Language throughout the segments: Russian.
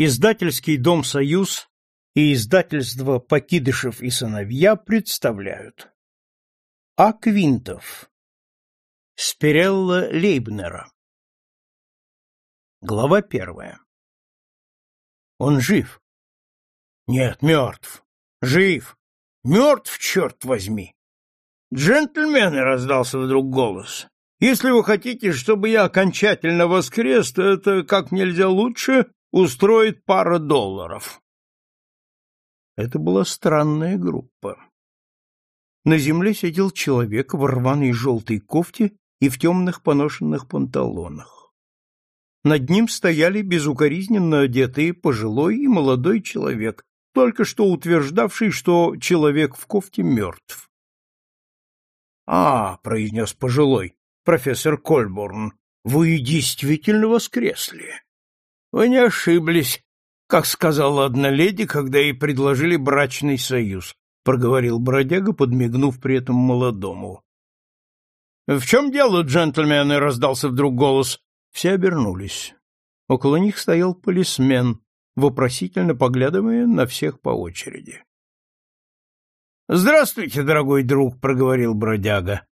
Издательский дом «Союз» и издательство «Покидышев и сыновья» представляют А. Квинтов Спирелла Лейбнера Глава первая Он жив. Нет, мертв. Жив. Мертв, черт возьми. Джентльмены, раздался вдруг голос. Если вы хотите, чтобы я окончательно воскрес, то это как нельзя лучше устроит пара долларов. Это была странная группа. На земле сидел человек в рваной желтой кофте и в темных поношенных панталонах. Над ним стояли безукоризненно одетые пожилой и молодой человек, только что утверждавший, что человек в кофте мертв. — А, — произнес пожилой, — профессор Кольборн, вы действительно воскресли. Вы не ошиблись, как сказала одна леди, когда ей предложили брачный союз, проговорил бродяга, подмигнув при этом молодому. В чем дело, джентльмены? раздался вдруг голос. Все обернулись. Около них стоял полисмен, вопросительно поглядывая на всех по очереди. Здравствуйте, дорогой друг, проговорил бродяга.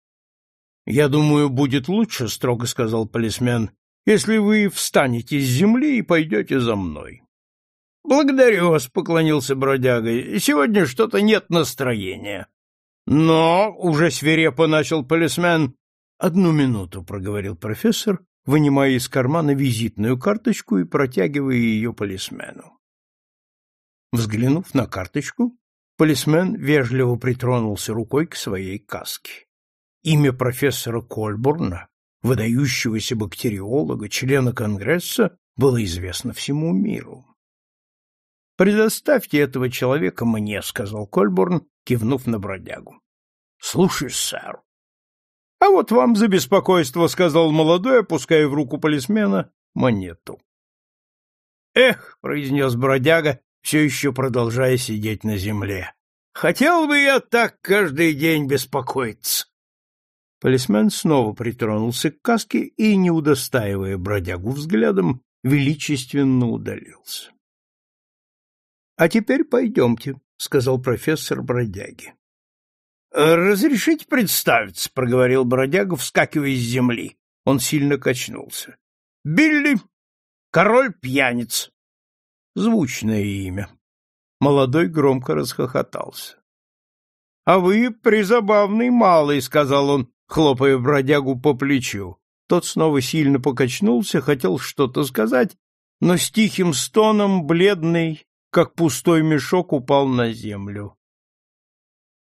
Я думаю, будет лучше, строго сказал полисмен, если вы встанете с земли и пойдете за мной. — Благодарю вас, — поклонился бродяга. — Сегодня что-то нет настроения. — Но, — уже свирепо начал полисмен. — Одну минуту, — проговорил профессор, вынимая из кармана визитную карточку и протягивая ее полисмену. Взглянув на карточку, полисмен вежливо притронулся рукой к своей каске. Имя профессора Кольбурна выдающегося бактериолога, члена Конгресса, было известно всему миру. «Предоставьте этого человека мне», — сказал Кольборн, кивнув на бродягу. «Слушай, сэр». «А вот вам за беспокойство», — сказал молодой, опуская в руку полисмена монету. «Эх», — произнес бродяга, все еще продолжая сидеть на земле, — «хотел бы я так каждый день беспокоиться». Полисмен снова притронулся к каске и, не удостаивая бродягу взглядом, величественно удалился. — А теперь пойдемте, — сказал профессор бродяги. — Разрешите представиться, — проговорил бродяга, вскакивая с земли. Он сильно качнулся. — Билли, король пьяниц. Звучное имя. Молодой громко расхохотался. — А вы призабавный малый, — сказал он, хлопая бродягу по плечу. Тот снова сильно покачнулся, хотел что-то сказать, но с тихим стоном, бледный, как пустой мешок, упал на землю.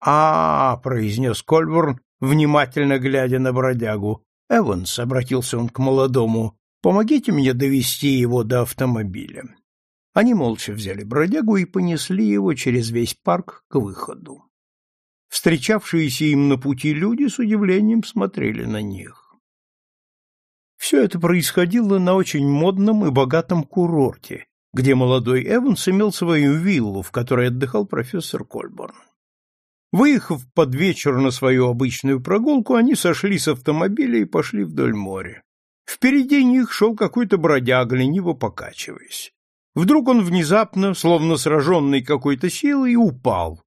А, -а, -а произнес Кольбурн, внимательно глядя на бродягу. Эванс, обратился он к молодому, помогите мне довести его до автомобиля. Они молча взяли бродягу и понесли его через весь парк к выходу. Встречавшиеся им на пути люди с удивлением смотрели на них. Все это происходило на очень модном и богатом курорте, где молодой Эванс имел свою виллу, в которой отдыхал профессор Кольборн. Выехав под вечер на свою обычную прогулку, они сошли с автомобиля и пошли вдоль моря. Впереди них шел какой-то бродяга, лениво покачиваясь. Вдруг он внезапно, словно сраженный какой-то силой, упал,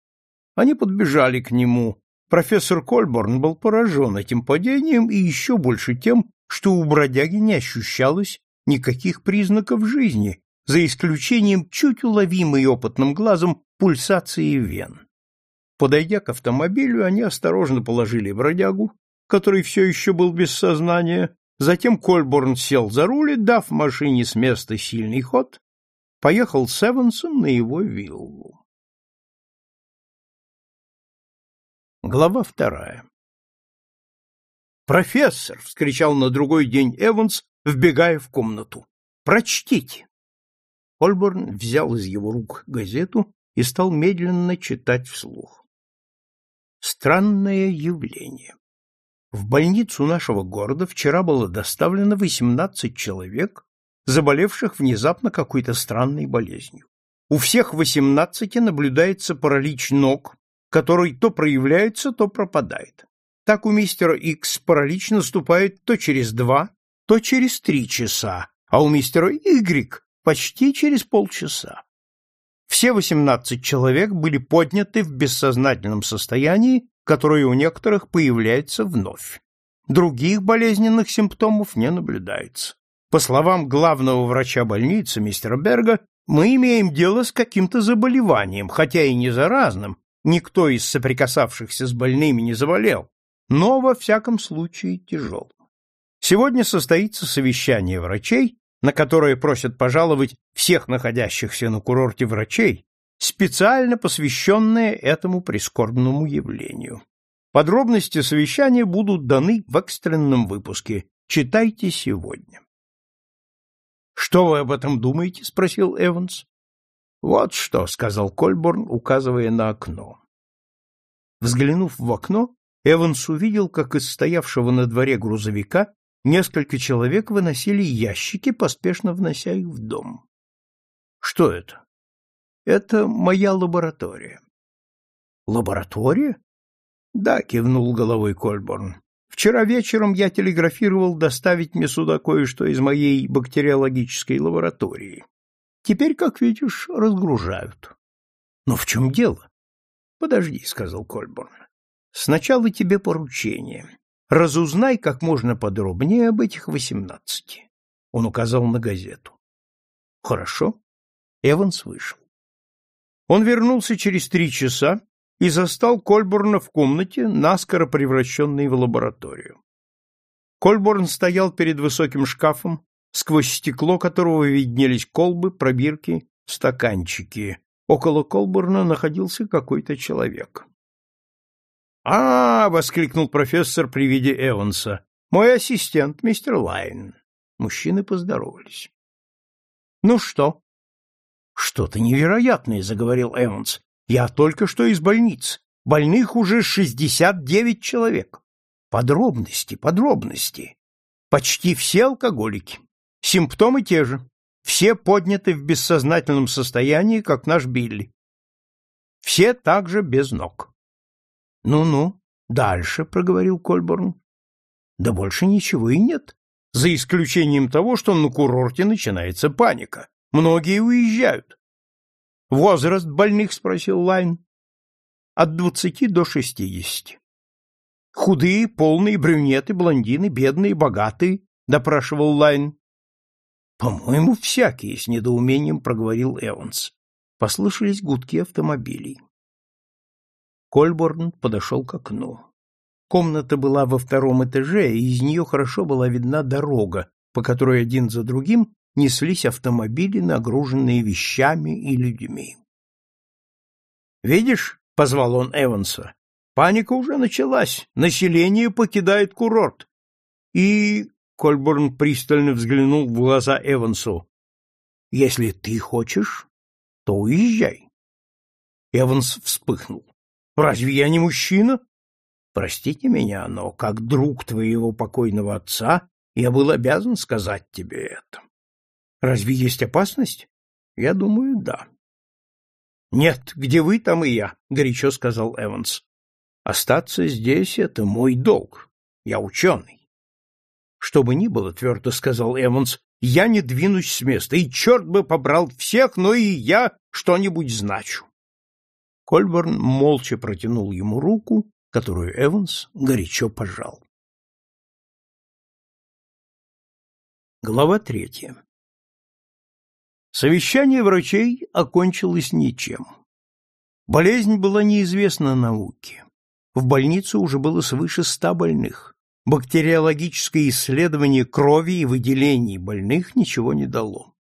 они подбежали к нему. Профессор Кольборн был поражен этим падением и еще больше тем, что у бродяги не ощущалось никаких признаков жизни, за исключением чуть уловимой опытным глазом пульсации вен. Подойдя к автомобилю, они осторожно положили бродягу, который все еще был без сознания, затем Кольборн сел за руль дав машине с места сильный ход, поехал с Эвансом на его виллу. Глава вторая. «Профессор!» — вскричал на другой день Эванс, вбегая в комнату. «Прочтите!» Ольборн взял из его рук газету и стал медленно читать вслух. Странное явление. В больницу нашего города вчера было доставлено 18 человек, заболевших внезапно какой-то странной болезнью. У всех 18 наблюдается паралич ног, который то проявляется, то пропадает. Так у мистера Икс паралич наступает то через два, то через три часа, а у мистера Y почти через полчаса. Все восемнадцать человек были подняты в бессознательном состоянии, которое у некоторых появляется вновь. Других болезненных симптомов не наблюдается. По словам главного врача больницы, мистера Берга, мы имеем дело с каким-то заболеванием, хотя и не заразным, никто из соприкасавшихся с больными не заболел, но во всяком случае тяжелым. Сегодня состоится совещание врачей, на которое просят пожаловать всех находящихся на курорте врачей, специально посвященное этому прискорбному явлению. Подробности совещания будут даны в экстренном выпуске. Читайте сегодня. Что вы об этом думаете? спросил Эванс. Вот что, сказал Кольборн, указывая на окно. Взглянув в окно, Эванс увидел, как из стоявшего на дворе грузовика несколько человек выносили ящики, поспешно внося их в дом. Что это? Это моя лаборатория. Лаборатория? Да, кивнул головой Кольборн. Вчера вечером я телеграфировал доставить мне сюда кое-что из моей бактериологической лаборатории. Теперь, как видишь, разгружают. Но в чем дело? Подожди, сказал Кольборн. Сначала тебе поручение. Разузнай как можно подробнее об этих восемнадцати. Он указал на газету. Хорошо. Эванс вышел. Он вернулся через три часа и застал Кольборна в комнате, наскоро превращенной в лабораторию. Кольборн стоял перед высоким шкафом, сквозь стекло которого виднелись колбы, пробирки, стаканчики. Около Колборна находился какой-то человек. «А, — воскликнул профессор при виде Эванса, — мой ассистент, мистер Лайн. Мужчины поздоровались. — Ну что? — Что-то невероятное, — заговорил Эванс. — Я только что из больницы. Больных уже шестьдесят девять человек. Подробности, подробности. Почти все алкоголики. Симптомы те же. Все подняты в бессознательном состоянии, как наш Билли. Все также без ног. Ну-ну, дальше, проговорил Кольборн. Да больше ничего и нет, за исключением того, что на курорте начинается паника. Многие уезжают. Возраст больных спросил Лайн. От двадцати до шестидесяти. Худые, полные, брюнеты, блондины, бедные, богатые, допрашивал Лайн. По-моему, всякие, с недоумением проговорил Эванс. Послышались гудки автомобилей. Кольборн подошел к окну. Комната была во втором этаже, и из нее хорошо была видна дорога, по которой один за другим неслись автомобили, нагруженные вещами и людьми. «Видишь?» — позвал он Эванса. «Паника уже началась. Население покидает курорт». И Кольборн пристально взглянул в глаза Эвансу. «Если ты хочешь, то уезжай». Эванс вспыхнул. Разве я не мужчина? Простите меня, но как друг твоего покойного отца я был обязан сказать тебе это. Разве есть опасность? Я думаю, да. Нет, где вы, там и я, горячо сказал Эванс. Остаться здесь — это мой долг. Я ученый. Что бы ни было, твердо сказал Эванс, я не двинусь с места, и черт бы побрал всех, но и я что-нибудь значу. Кольборн молча протянул ему руку, которую Эванс горячо пожал. Глава третья. Совещание врачей окончилось ничем. Болезнь была неизвестна науке. В больнице уже было свыше ста больных. Бактериологическое исследование крови и выделений больных ничего не дало.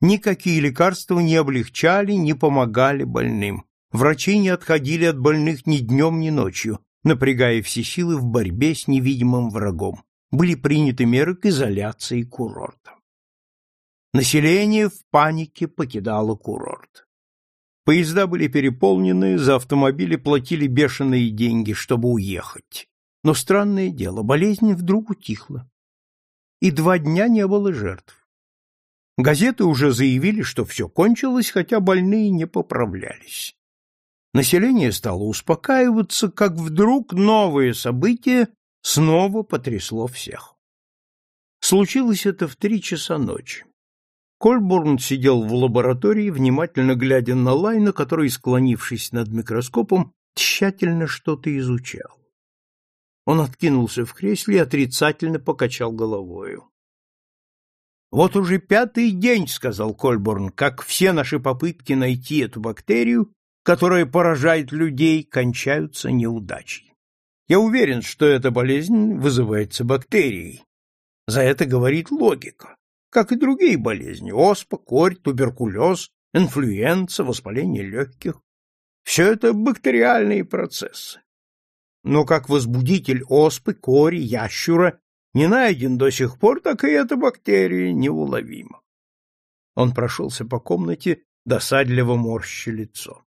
Никакие лекарства не облегчали, не помогали больным. Врачи не отходили от больных ни днем, ни ночью, напрягая все силы в борьбе с невидимым врагом. Были приняты меры к изоляции курорта. Население в панике покидало курорт. Поезда были переполнены, за автомобили платили бешеные деньги, чтобы уехать. Но странное дело, болезнь вдруг утихла. И два дня не было жертв. Газеты уже заявили, что все кончилось, хотя больные не поправлялись. Население стало успокаиваться, как вдруг новое событие снова потрясло всех. Случилось это в три часа ночи. Кольбурн сидел в лаборатории, внимательно глядя на Лайна, который, склонившись над микроскопом, тщательно что-то изучал. Он откинулся в кресле и отрицательно покачал головою. «Вот уже пятый день, — сказал Кольборн, — как все наши попытки найти эту бактерию, которая поражает людей, кончаются неудачей. Я уверен, что эта болезнь вызывается бактерией. За это говорит логика как и другие болезни – оспа, корь, туберкулез, инфлюенция, воспаление легких. Все это бактериальные процессы. Но как возбудитель оспы, кори, ящура не найден до сих пор, так и эта бактерия неуловима. Он прошелся по комнате, досадливо морща лицо.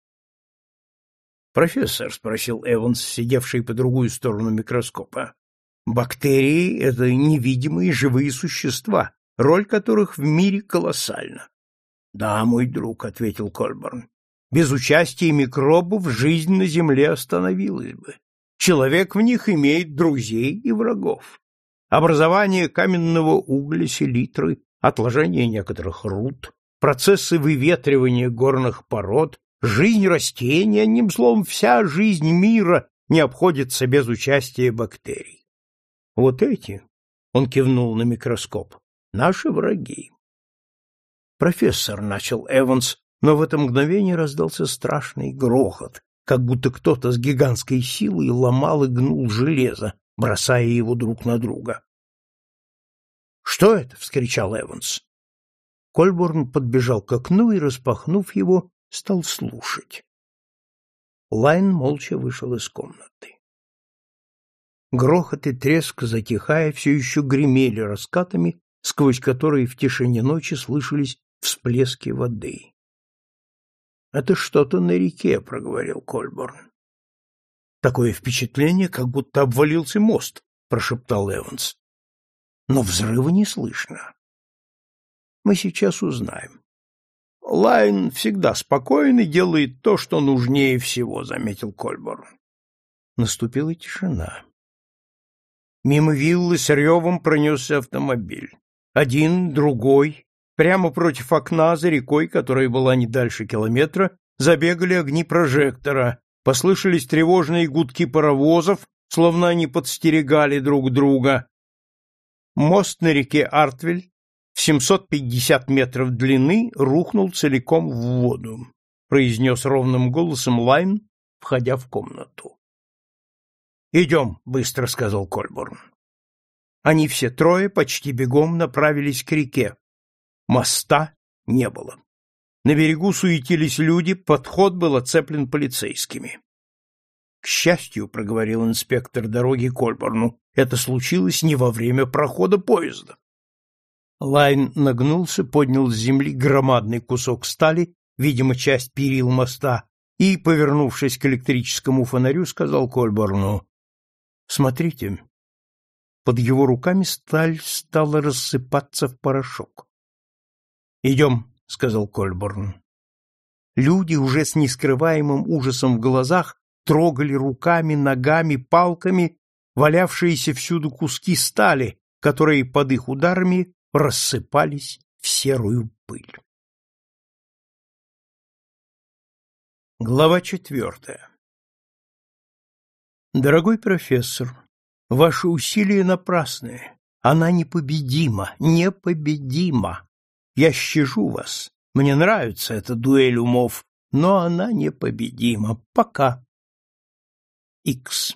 «Профессор», — спросил Эванс, сидевший по другую сторону микроскопа, — «бактерии — это невидимые живые существа, роль которых в мире колоссальна. — Да, мой друг, — ответил Кольборн, — без участия микробов жизнь на Земле остановилась бы. Человек в них имеет друзей и врагов. Образование каменного угля, селитры, отложение некоторых руд, процессы выветривания горных пород, жизнь растений, одним словом, вся жизнь мира не обходится без участия бактерий. Вот эти, он кивнул на микроскоп, наши враги. Профессор начал Эванс, но в это мгновение раздался страшный грохот, как будто кто-то с гигантской силой ломал и гнул железо, бросая его друг на друга. «Что это?» — вскричал Эванс. Кольборн подбежал к окну и, распахнув его, стал слушать. Лайн молча вышел из комнаты. Грохот и треск, затихая, все еще гремели раскатами сквозь которые в тишине ночи слышались всплески воды. «Это что-то на реке», — проговорил Кольборн. «Такое впечатление, как будто обвалился мост», — прошептал Эванс. «Но взрыва не слышно. Мы сейчас узнаем». «Лайн всегда спокоен и делает то, что нужнее всего», — заметил Кольборн. Наступила тишина. Мимо виллы с ревом пронесся автомобиль. Один, другой, прямо против окна за рекой, которая была не дальше километра, забегали огни прожектора, послышались тревожные гудки паровозов, словно они подстерегали друг друга. Мост на реке Артвель в 750 метров длины рухнул целиком в воду, произнес ровным голосом Лайн, входя в комнату. «Идем», — быстро сказал Кольборн. Они все трое почти бегом направились к реке. Моста не было. На берегу суетились люди, подход был оцеплен полицейскими. К счастью, проговорил инспектор дороги Кольборну, это случилось не во время прохода поезда. Лайн нагнулся, поднял с земли громадный кусок стали, видимо, часть перил моста, и, повернувшись к электрическому фонарю, сказал Кольборну, «Смотрите, под его руками сталь стала рассыпаться в порошок. «Идем», — сказал Кольборн. Люди уже с нескрываемым ужасом в глазах трогали руками, ногами, палками валявшиеся всюду куски стали, которые под их ударами рассыпались в серую пыль. Глава четвертая Дорогой профессор, Ваши усилия напрасны. Она непобедима, непобедима. Я щажу вас. Мне нравится эта дуэль умов, но она непобедима. Пока. Икс.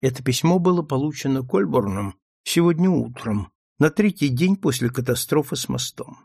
Это письмо было получено Кольборном сегодня утром, на третий день после катастрофы с мостом.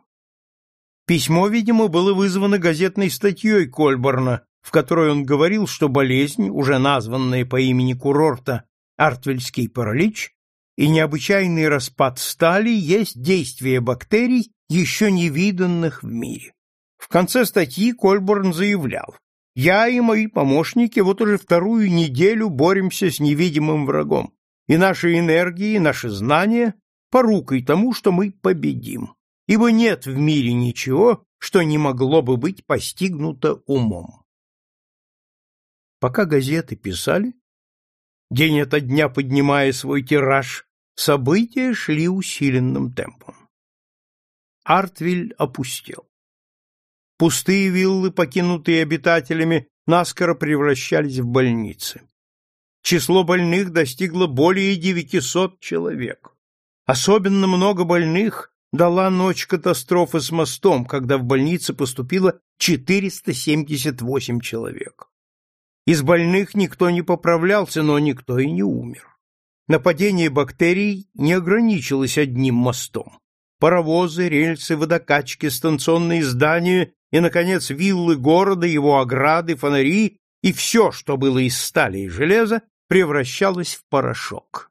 Письмо, видимо, было вызвано газетной статьей Кольборна, в которой он говорил, что болезнь, уже названная по имени курорта артвельский паралич и необычайный распад стали есть действие бактерий, еще не виданных в мире. В конце статьи Кольборн заявлял, «Я и мои помощники вот уже вторую неделю боремся с невидимым врагом, и наши энергии, наши знания порукой тому, что мы победим, ибо нет в мире ничего, что не могло бы быть постигнуто умом». Пока газеты писали, день ото дня поднимая свой тираж, события шли усиленным темпом. Артвиль опустел. Пустые виллы, покинутые обитателями, наскоро превращались в больницы. Число больных достигло более 900 человек. Особенно много больных дала ночь катастрофы с мостом, когда в больнице поступило 478 человек. Из больных никто не поправлялся, но никто и не умер. Нападение бактерий не ограничилось одним мостом. Паровозы, рельсы, водокачки, станционные здания и, наконец, виллы города, его ограды, фонари и все, что было из стали и железа, превращалось в порошок.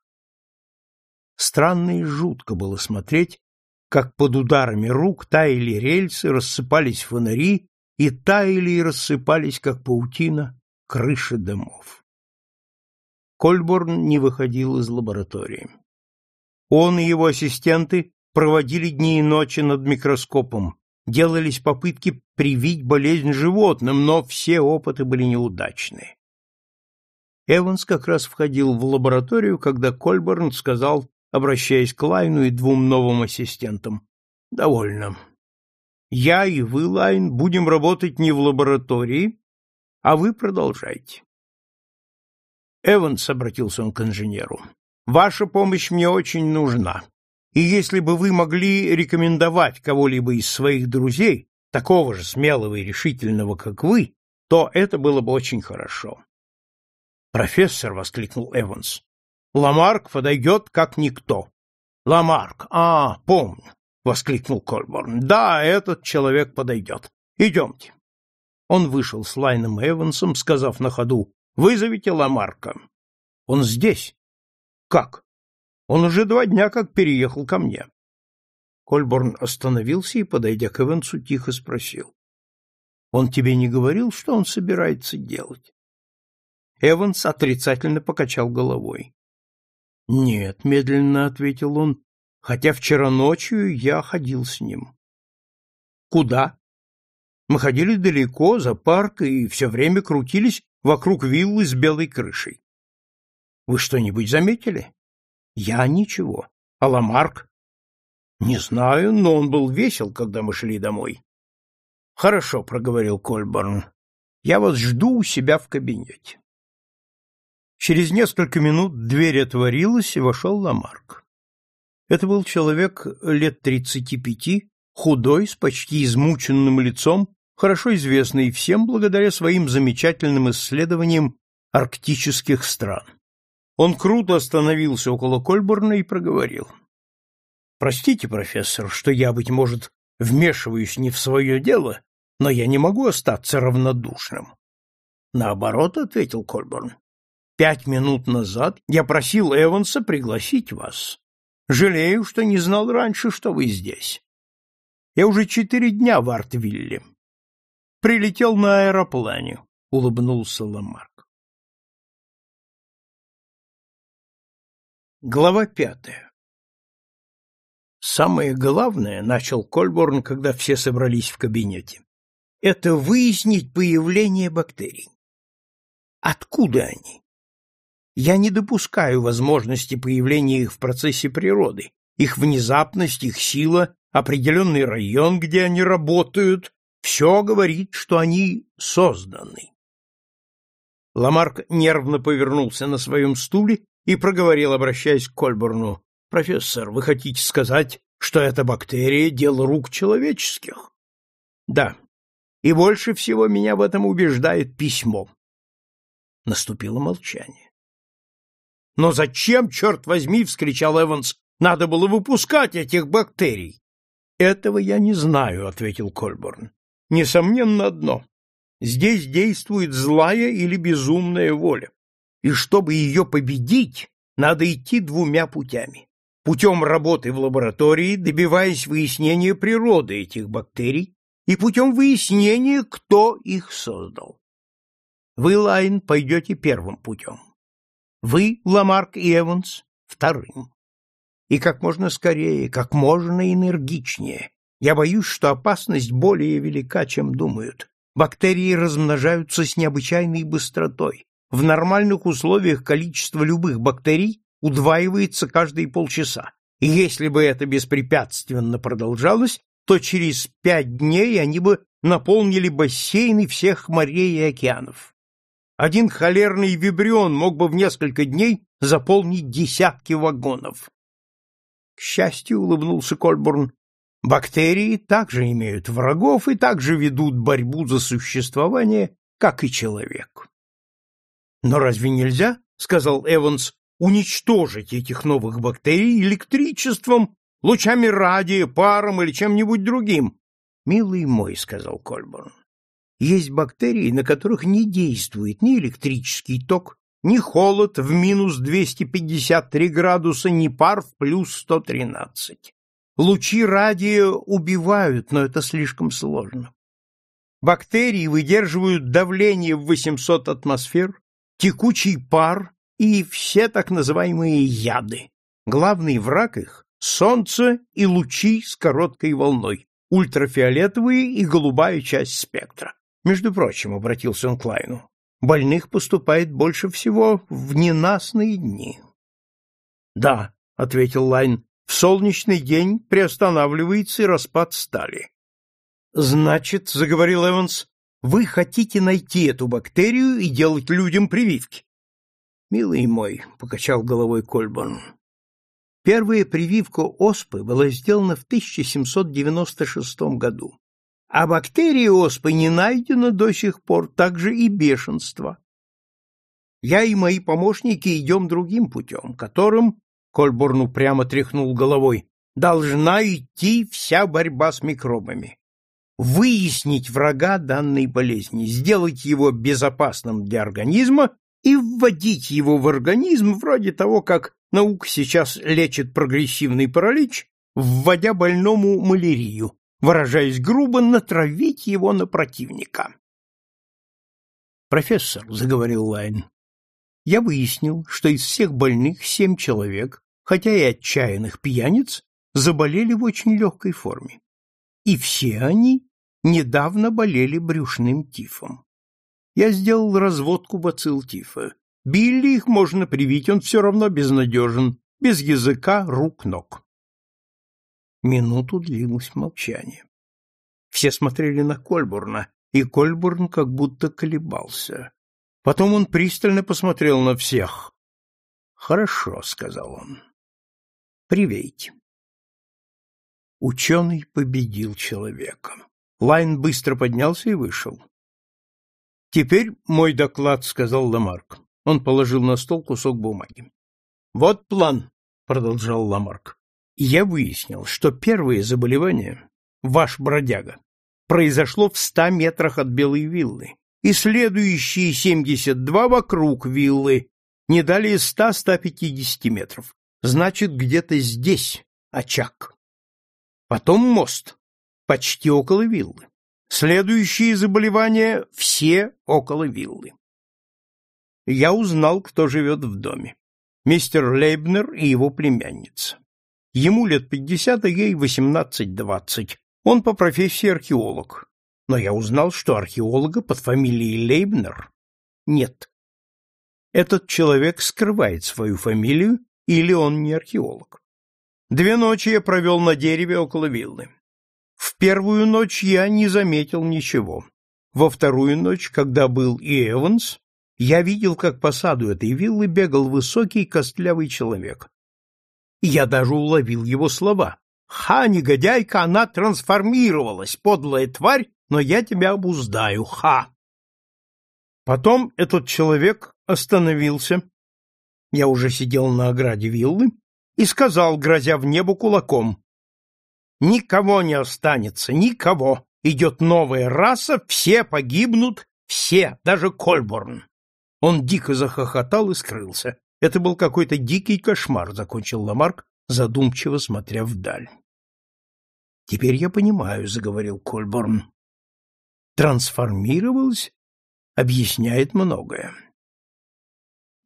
Странно и жутко было смотреть, как под ударами рук таяли рельсы, рассыпались фонари и таяли и рассыпались, как паутина, крыши домов. Кольборн не выходил из лаборатории. Он и его ассистенты проводили дни и ночи над микроскопом, делались попытки привить болезнь животным, но все опыты были неудачные. Эванс как раз входил в лабораторию, когда Кольборн сказал обращаясь к Лайну и двум новым ассистентам. «Довольно. Я и вы, Лайн, будем работать не в лаборатории, а вы продолжайте». «Эванс», — обратился он к инженеру, — «ваша помощь мне очень нужна, и если бы вы могли рекомендовать кого-либо из своих друзей, такого же смелого и решительного, как вы, то это было бы очень хорошо». «Профессор», — воскликнул Эванс, Ламарк подойдет как никто. Ламарк, а, помню, воскликнул Кольборн. Да, этот человек подойдет. Идемте. Он вышел с Лайном Эвансом, сказав на ходу: "Вызовите Ламарка". Он здесь. Как? Он уже два дня как переехал ко мне. Кольборн остановился и, подойдя к Эвансу, тихо спросил: "Он тебе не говорил, что он собирается делать?" Эванс отрицательно покачал головой. Нет, медленно ответил он, хотя вчера ночью я ходил с ним. Куда? Мы ходили далеко, за парк, и все время крутились вокруг виллы с белой крышей. Вы что-нибудь заметили? Я ничего. А Ламарк? Не знаю, но он был весел, когда мы шли домой. Хорошо, проговорил Кольборн. Я вас жду у себя в кабинете. Через несколько минут дверь отворилась, и вошел Ламарк. Это был человек лет тридцати пяти, худой, с почти измученным лицом, хорошо известный всем благодаря своим замечательным исследованиям арктических стран. Он круто остановился около Кольборна и проговорил. «Простите, профессор, что я, быть может, вмешиваюсь не в свое дело, но я не могу остаться равнодушным». «Наоборот», — ответил Кольборн, Пять минут назад я просил Эванса пригласить вас. Жалею, что не знал раньше, что вы здесь. Я уже четыре дня в Артвилле. Прилетел на аэроплане, — улыбнулся Ламарк. Глава пятая Самое главное, — начал Кольборн, когда все собрались в кабинете, — это выяснить появление бактерий. Откуда они? Я не допускаю возможности появления их в процессе природы. Их внезапность, их сила, определенный район, где они работают, все говорит, что они созданы. Ламарк нервно повернулся на своем стуле и проговорил, обращаясь к Кольборну. «Профессор, вы хотите сказать, что эта бактерия — дело рук человеческих?» «Да. И больше всего меня в этом убеждает письмо». Наступило молчание. Но зачем, черт возьми, вскричал Эванс, надо было выпускать этих бактерий? Этого я не знаю, ответил Кольборн. Несомненно одно. Здесь действует злая или безумная воля. И чтобы ее победить, надо идти двумя путями. Путем работы в лаборатории, добиваясь выяснения природы этих бактерий, и путем выяснения, кто их создал. Вы, Лайн, пойдете первым путем. Вы, Ламарк и Эванс, вторым. И как можно скорее, как можно энергичнее. Я боюсь, что опасность более велика, чем думают. Бактерии размножаются с необычайной быстротой. В нормальных условиях количество любых бактерий удваивается каждые полчаса. И если бы это беспрепятственно продолжалось, то через пять дней они бы наполнили бассейны всех морей и океанов. Один холерный вибрион мог бы в несколько дней заполнить десятки вагонов. К счастью, улыбнулся Кольбурн, бактерии также имеют врагов и также ведут борьбу за существование, как и человек. Но разве нельзя, сказал Эванс, уничтожить этих новых бактерий электричеством, лучами радия, паром или чем-нибудь другим? Милый мой, сказал Кольборн, есть бактерии, на которых не действует ни электрический ток, ни холод в минус 253 градуса, ни пар в плюс 113. Лучи радия убивают, но это слишком сложно. Бактерии выдерживают давление в 800 атмосфер, текучий пар и все так называемые яды. Главный враг их — солнце и лучи с короткой волной, ультрафиолетовые и голубая часть спектра. Между прочим, обратился он к Лайну, больных поступает больше всего в ненастные дни. Да, ответил Лайн, в солнечный день приостанавливается и распад стали. Значит, заговорил Эванс, вы хотите найти эту бактерию и делать людям прививки? Милый мой, покачал головой Кольборн. Первая прививка оспы была сделана в 1796 году. А бактерии оспы не найдено до сих пор, так же и бешенство. Я и мои помощники идем другим путем, которым, Кольборн упрямо тряхнул головой, должна идти вся борьба с микробами. Выяснить врага данной болезни, сделать его безопасным для организма и вводить его в организм вроде того, как наука сейчас лечит прогрессивный паралич, вводя больному малярию, выражаясь грубо, натравить его на противника. «Профессор», — заговорил Лайн, — «я выяснил, что из всех больных семь человек, хотя и отчаянных пьяниц, заболели в очень легкой форме. И все они недавно болели брюшным тифом. Я сделал разводку бацилл тифа. Билли их можно привить, он все равно безнадежен, без языка, рук, ног. Минуту длилось молчание. Все смотрели на Кольбурна, и Кольбурн как будто колебался. Потом он пристально посмотрел на всех. «Хорошо», — сказал он. «Привейте». Ученый победил человека. Лайн быстро поднялся и вышел. «Теперь мой доклад», — сказал Ламарк. Он положил на стол кусок бумаги. «Вот план», — продолжал Ламарк я выяснил, что первое заболевание, ваш бродяга, произошло в ста метрах от Белой виллы, и следующие семьдесят два вокруг виллы, не далее ста-ста пятидесяти метров. Значит, где-то здесь очаг. Потом мост, почти около виллы. Следующие заболевания все около виллы. Я узнал, кто живет в доме. Мистер Лейбнер и его племянница. Ему лет пятьдесят, а ей восемнадцать-двадцать. Он по профессии археолог. Но я узнал, что археолога под фамилией Лейбнер нет. Этот человек скрывает свою фамилию, или он не археолог. Две ночи я провел на дереве около виллы. В первую ночь я не заметил ничего. Во вторую ночь, когда был и Эванс, я видел, как по саду этой виллы бегал высокий костлявый человек. Я даже уловил его слова. «Ха, негодяйка, она трансформировалась, подлая тварь, но я тебя обуздаю, ха!» Потом этот человек остановился. Я уже сидел на ограде виллы и сказал, грозя в небо кулаком, «Никого не останется, никого! Идет новая раса, все погибнут, все, даже Кольборн!» Он дико захохотал и скрылся. Это был какой-то дикий кошмар, закончил Ламарк, задумчиво смотря вдаль. Теперь я понимаю, заговорил Кольборн. Трансформировалась объясняет многое.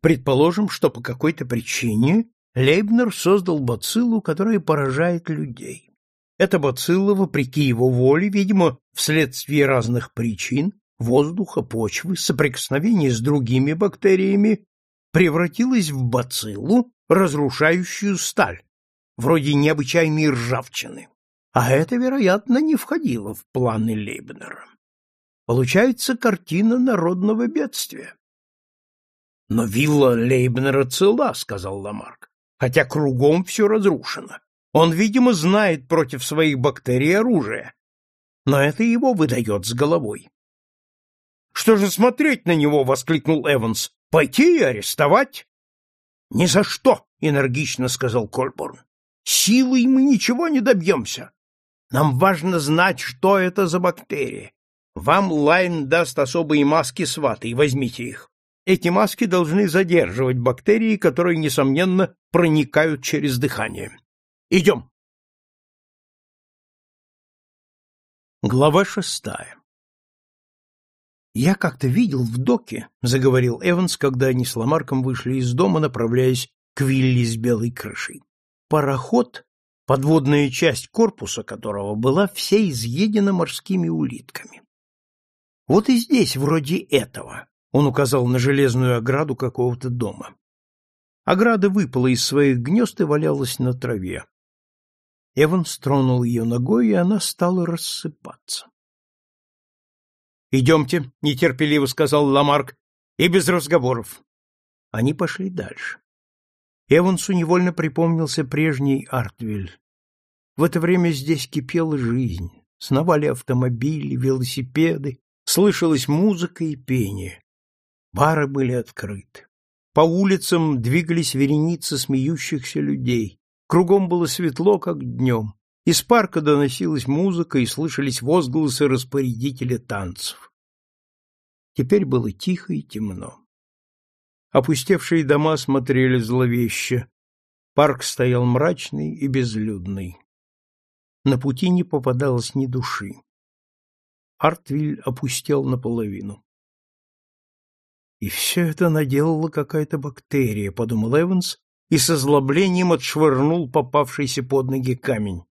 Предположим, что по какой-то причине Лейбнер создал бациллу, которая поражает людей. Эта бацилла, вопреки его воле, видимо, вследствие разных причин, воздуха, почвы, соприкосновения с другими бактериями, превратилась в бациллу, разрушающую сталь, вроде необычайной ржавчины. А это, вероятно, не входило в планы Лейбнера. Получается картина народного бедствия. Но вилла Лейбнера цела, сказал Ламарк, хотя кругом все разрушено. Он, видимо, знает против своих бактерий оружие, но это его выдает с головой. Что же смотреть на него, воскликнул Эванс. Пойти и арестовать? Ни за что, энергично сказал Кольборн. Силой мы ничего не добьемся. Нам важно знать, что это за бактерии. Вам Лайн даст особые маски с ватой, возьмите их. Эти маски должны задерживать бактерии, которые, несомненно, проникают через дыхание. Идем. Глава шестая «Я как-то видел в доке», — заговорил Эванс, когда они с Ламарком вышли из дома, направляясь к вилле с белой крышей. «Пароход подводная часть корпуса которого была вся изъедена морскими улитками. Вот и здесь вроде этого, он указал на железную ограду какого-то дома. Ограда выпала из своих гнезд и валялась на траве. Эван стронул ее ногой, и она стала рассыпаться. «Идемте», — нетерпеливо сказал Ламарк, — «и без разговоров». Они пошли дальше. Эвансу невольно припомнился прежний Артвиль. В это время здесь кипела жизнь. Сновали автомобили, велосипеды, слышалась музыка и пение. Бары были открыты. По улицам двигались вереницы смеющихся людей. Кругом было светло, как днем. Из парка доносилась музыка и слышались возгласы распорядителя танцев. Теперь было тихо и темно. Опустевшие дома смотрели зловеще. Парк стоял мрачный и безлюдный. На пути не попадалось ни души. Артвиль опустел наполовину. И все это наделала какая-то бактерия, подумал Эванс и с озлоблением отшвырнул попавшийся под ноги камень.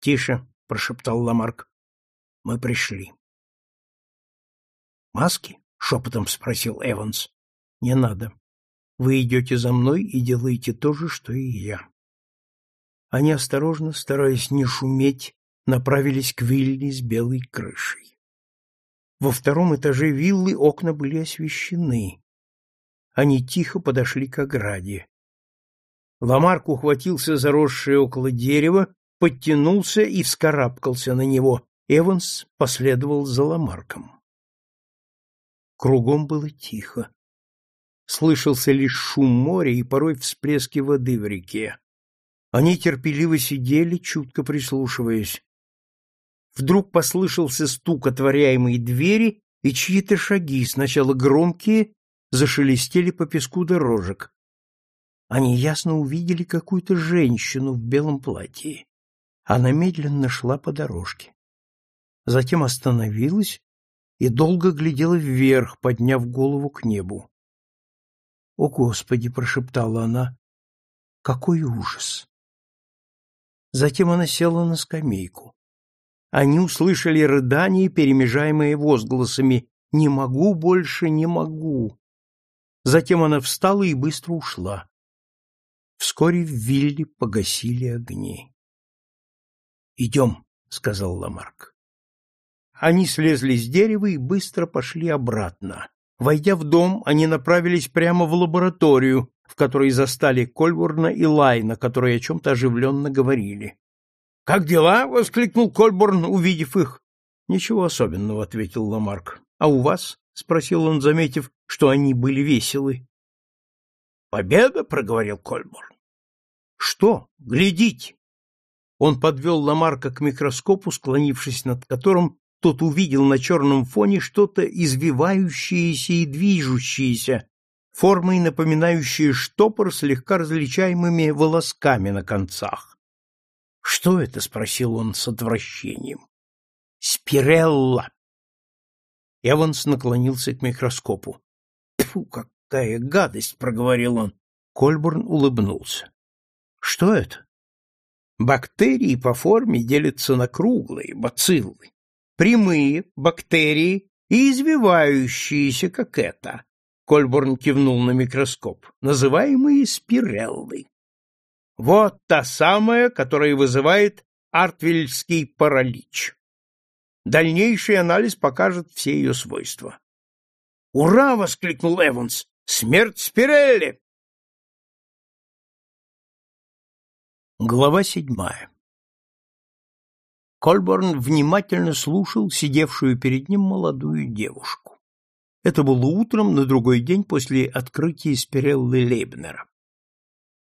Тише, прошептал Ламарк. Мы пришли. Маски? шепотом спросил Эванс. Не надо. Вы идете за мной и делаете то же, что и я. Они осторожно, стараясь не шуметь, направились к вилле с белой крышей. Во втором этаже виллы окна были освещены. Они тихо подошли к ограде. Ламарк ухватился за росшее около дерева, подтянулся и вскарабкался на него. Эванс последовал за Ламарком. Кругом было тихо слышался лишь шум моря и порой всплески воды в реке. Они терпеливо сидели, чутко прислушиваясь. Вдруг послышался стук отворяемой двери, и чьи-то шаги, сначала громкие, зашелестели по песку дорожек. Они ясно увидели какую-то женщину в белом платье. Она медленно шла по дорожке. Затем остановилась и долго глядела вверх, подняв голову к небу. «О, Господи!» — прошептала она. «Какой ужас!» Затем она села на скамейку. Они услышали рыдания, перемежаемые возгласами «Не могу больше, не могу!» Затем она встала и быстро ушла. Вскоре в вилле погасили огни. «Идем», — сказал Ламарк. Они слезли с дерева и быстро пошли обратно. Войдя в дом, они направились прямо в лабораторию, в которой застали Кольбурна и Лайна, которые о чем-то оживленно говорили. — Как дела? — воскликнул Кольбурн, увидев их. — Ничего особенного, — ответил Ламарк. — А у вас? — спросил он, заметив, что они были веселы. — Победа, — проговорил Кольбурн. — Что? Глядите! Он подвел Ламарка к микроскопу, склонившись над которым тот увидел на черном фоне что-то извивающееся и движущееся, формой напоминающее штопор слегка различаемыми волосками на концах. «Что это?» — спросил он с отвращением. «Спирелла!» Эванс наклонился к микроскопу. «Фу, какая гадость!» — проговорил он. Кольбурн улыбнулся. «Что это?» «Бактерии по форме делятся на круглые, бациллы прямые бактерии и извивающиеся, как это. Кольборн кивнул на микроскоп, называемые спиреллы. Вот та самая, которая вызывает артвельский паралич. Дальнейший анализ покажет все ее свойства. «Ура!» — воскликнул Эванс. «Смерть Спирелли!» Глава седьмая Кольборн внимательно слушал сидевшую перед ним молодую девушку. Это было утром на другой день после открытия Спиреллы Лейбнера.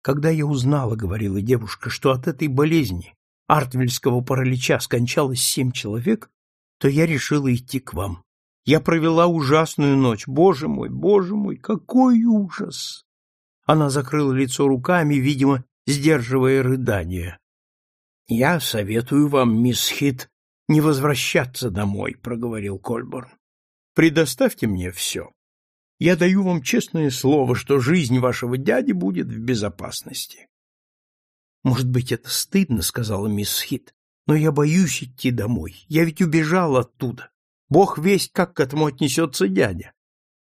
«Когда я узнала, — говорила девушка, — что от этой болезни, артвельского паралича, скончалось семь человек, то я решила идти к вам. Я провела ужасную ночь. Боже мой, боже мой, какой ужас!» Она закрыла лицо руками, видимо, сдерживая рыдание. «Я советую вам, мисс Хит, не возвращаться домой», — проговорил Кольборн. «Предоставьте мне все. Я даю вам честное слово, что жизнь вашего дяди будет в безопасности». «Может быть, это стыдно», — сказала мисс Хит, — «но я боюсь идти домой. Я ведь убежала оттуда. Бог весть, как к этому отнесется дядя».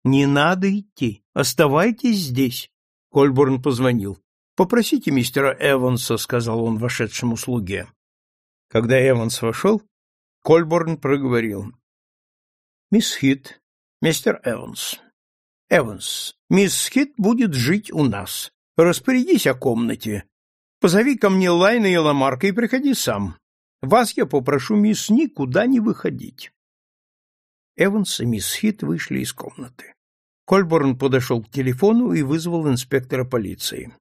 «Не надо идти. Оставайтесь здесь». Кольборн позвонил. Попросите мистера Эванса, сказал он вошедшему слуге. Когда Эванс вошел, Кольборн проговорил: Мисс Хит, мистер Эванс. Эванс, мисс Хит будет жить у нас. Распорядись о комнате. Позови ко мне Лайна и Ламарка и приходи сам. Вас я попрошу, мисс, никуда не выходить. Эванс и мисс Хит вышли из комнаты. Кольборн подошел к телефону и вызвал инспектора полиции.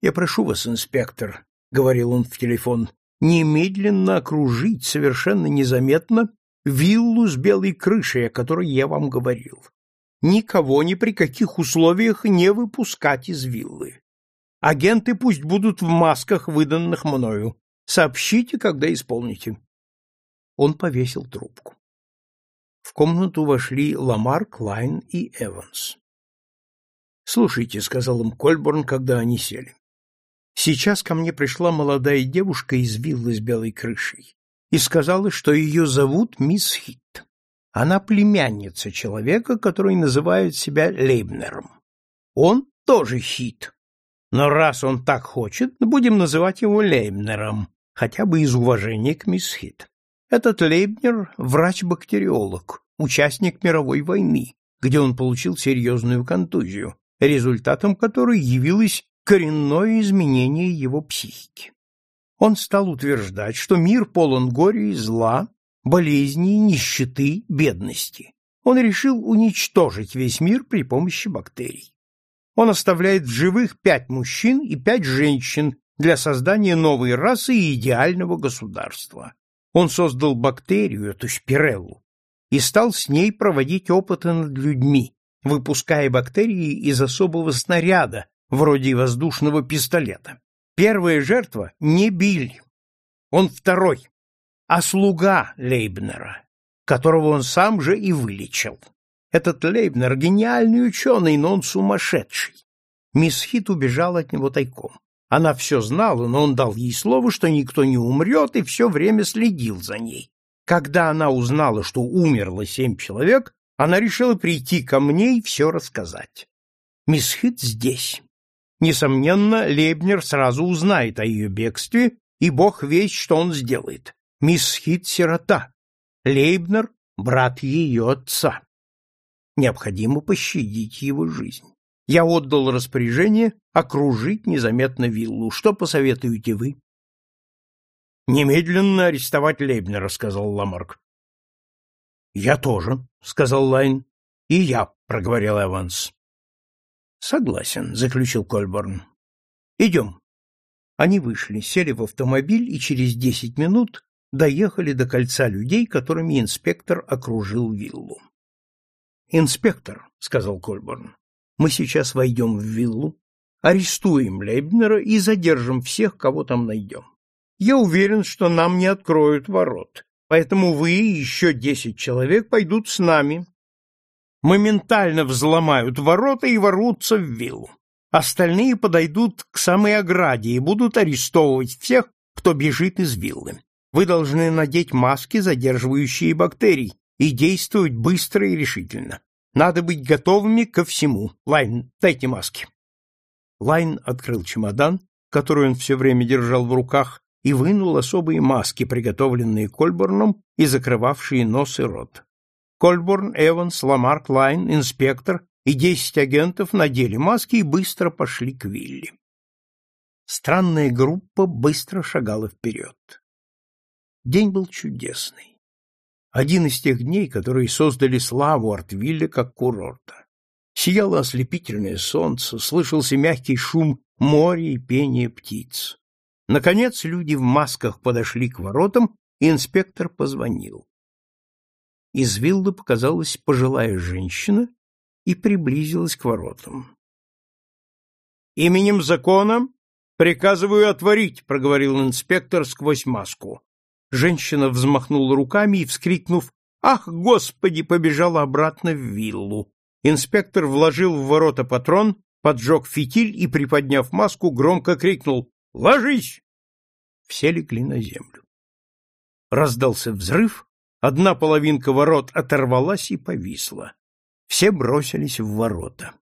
Я прошу вас, инспектор, говорил он в телефон, немедленно окружить совершенно незаметно виллу с белой крышей, о которой я вам говорил. Никого ни при каких условиях не выпускать из виллы. Агенты пусть будут в масках, выданных мною. Сообщите, когда исполните. Он повесил трубку. В комнату вошли Ламар, Клайн и Эванс. «Слушайте», — сказал им Кольборн, когда они сели. Сейчас ко мне пришла молодая девушка из виллы с белой крышей и сказала, что ее зовут мисс Хит. Она племянница человека, который называет себя Лейбнером. Он тоже Хит. Но раз он так хочет, будем называть его Лейбнером, хотя бы из уважения к мисс Хит. Этот Лейбнер — врач-бактериолог, участник мировой войны, где он получил серьезную контузию, результатом которой явилась коренное изменение его психики. Он стал утверждать, что мир полон горя и зла, болезней, нищеты, бедности. Он решил уничтожить весь мир при помощи бактерий. Он оставляет в живых пять мужчин и пять женщин для создания новой расы и идеального государства. Он создал бактерию, эту спиреллу, и стал с ней проводить опыты над людьми, выпуская бактерии из особого снаряда, вроде воздушного пистолета. Первая жертва не Билли, он второй, а слуга Лейбнера, которого он сам же и вылечил. Этот Лейбнер — гениальный ученый, но он сумасшедший. Мисс Хит убежала от него тайком. Она все знала, но он дал ей слово, что никто не умрет, и все время следил за ней. Когда она узнала, что умерло семь человек, она решила прийти ко мне и все рассказать. Мисс Хит здесь. Несомненно, Лейбнер сразу узнает о ее бегстве, и бог весть, что он сделает. Мисс Хит — сирота. Лейбнер — брат ее отца. Необходимо пощадить его жизнь. Я отдал распоряжение окружить незаметно виллу. Что посоветуете вы? Немедленно арестовать Лейбнера, сказал Ламарк. Я тоже, сказал Лайн. И я, проговорил Эванс. Согласен, заключил Кольборн. Идем. Они вышли, сели в автомобиль и через десять минут доехали до кольца людей, которыми инспектор окружил виллу. «Инспектор», — сказал Кольборн, — «мы сейчас войдем в виллу, арестуем Лейбнера и задержим всех, кого там найдем. Я уверен, что нам не откроют ворот, поэтому вы и еще десять человек пойдут с нами, моментально взломают ворота и ворвутся в виллу. Остальные подойдут к самой ограде и будут арестовывать всех, кто бежит из виллы. Вы должны надеть маски, задерживающие бактерий, и действовать быстро и решительно. Надо быть готовыми ко всему. Лайн, дайте маски. Лайн открыл чемодан, который он все время держал в руках, и вынул особые маски, приготовленные Кольборном и закрывавшие нос и рот. Кольборн, Эванс, Ламарк, Лайн, инспектор и десять агентов надели маски и быстро пошли к вилле. Странная группа быстро шагала вперед. День был чудесный. Один из тех дней, которые создали славу Артвилля как курорта. Сияло ослепительное солнце, слышался мягкий шум моря и пение птиц. Наконец люди в масках подошли к воротам, и инспектор позвонил. Из виллы показалась пожилая женщина и приблизилась к воротам. «Именем закона приказываю отворить», — проговорил инспектор сквозь маску. Женщина взмахнула руками и, вскрикнув «Ах, Господи!» побежала обратно в виллу. Инспектор вложил в ворота патрон, поджег фитиль и, приподняв маску, громко крикнул «Ложись!». Все легли на землю. Раздался взрыв, одна половинка ворот оторвалась и повисла. Все бросились в ворота.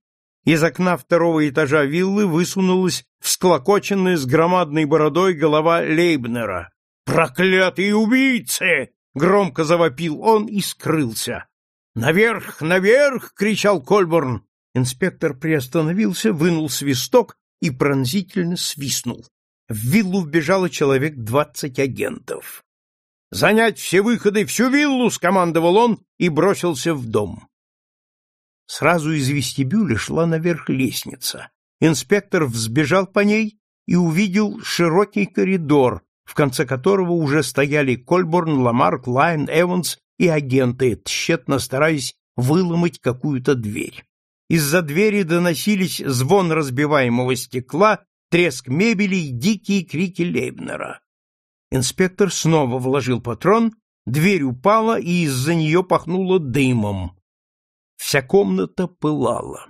Из окна второго этажа виллы высунулась всклокоченная с громадной бородой голова Лейбнера. «Проклятые убийцы!» — громко завопил он и скрылся. «Наверх, наверх!» — кричал Кольборн. Инспектор приостановился, вынул свисток и пронзительно свистнул. В виллу вбежало человек двадцать агентов. «Занять все выходы, всю виллу!» — скомандовал он и бросился в дом. Сразу из вестибюля шла наверх лестница. Инспектор взбежал по ней и увидел широкий коридор, в конце которого уже стояли Кольборн, Ламарк, Лайн, Эванс и агенты, тщетно стараясь выломать какую-то дверь. Из-за двери доносились звон разбиваемого стекла, треск мебели и дикие крики Лейбнера. Инспектор снова заложил патрон, дверь упала, и из-за нее пахнуло дымом. Вся комната пылала.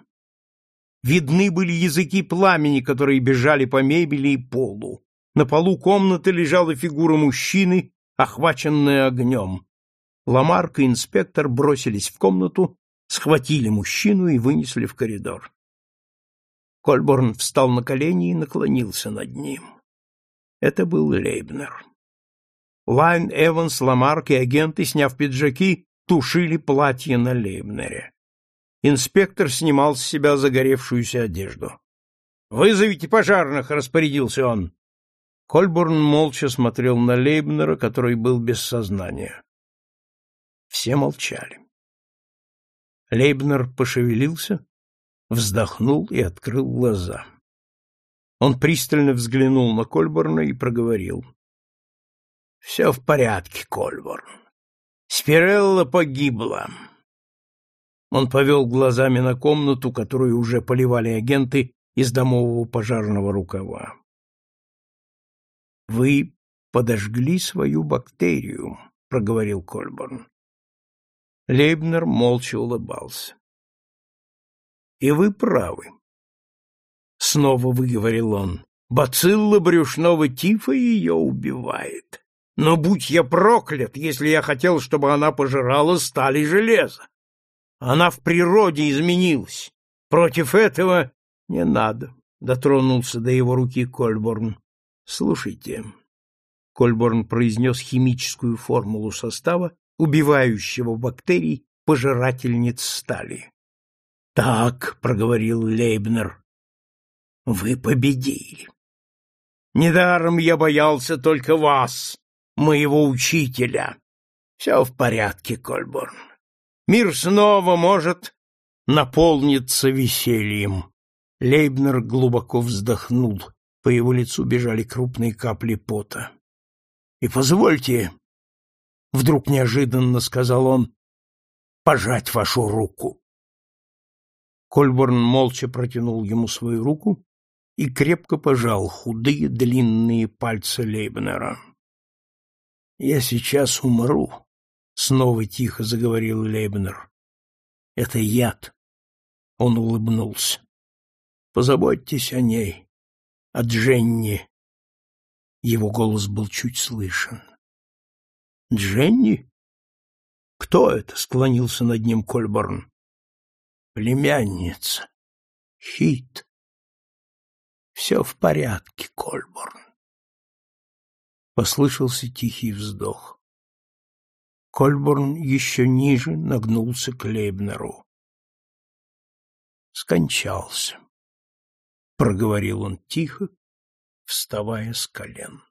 Видны были языки пламени, которые бежали по мебели и полу. На полу комнаты лежала фигура мужчины, охваченная огнем. Ламарк и инспектор бросились в комнату, схватили мужчину и вынесли в коридор. Кольборн встал на колени и наклонился над ним. Это был Лейбнер. Лайн, Эванс, Ламарк и агенты, сняв пиджаки, тушили платье на Лейбнере. Инспектор снимал с себя загоревшуюся одежду. «Вызовите пожарных!» — распорядился он. Кольбурн молча смотрел на Лейбнера, который был без сознания. Все молчали. Лейбнер пошевелился, вздохнул и открыл глаза. Он пристально взглянул на Кольборна и проговорил. — Все в порядке, Кольборн. Спирелла погибла. Он повел глазами на комнату, которую уже поливали агенты из домового пожарного рукава. «Вы подожгли свою бактерию», — проговорил Кольборн. Лейбнер молча улыбался. «И вы правы», — снова выговорил он. «Бацилла брюшного тифа ее убивает. Но будь я проклят, если я хотел, чтобы она пожирала сталь и железо. Она в природе изменилась. Против этого не надо, дотронулся до его руки Кольборн. Слушайте. Кольборн произнес химическую формулу состава, убивающего бактерий, пожирательниц стали. Так, проговорил Лейбнер. Вы победили. Недаром я боялся только вас, моего учителя. Все в порядке, Кольборн мир снова может наполниться весельем. Лейбнер глубоко вздохнул, по его лицу бежали крупные капли пота. — И позвольте, — вдруг неожиданно сказал он, — пожать вашу руку. Кольборн молча протянул ему свою руку и крепко пожал худые длинные пальцы Лейбнера. — Я сейчас умру, снова тихо заговорил Лейбнер. Это яд. Он улыбнулся. Позаботьтесь о ней, о Дженни. Его голос был чуть слышен. Дженни? Кто это? склонился над ним Кольборн. Племянница. Хит. Все в порядке, Кольборн. Послышался тихий вздох. Кольборн еще ниже нагнулся к Лейбнеру. Скончался, проговорил он тихо, вставая с колен.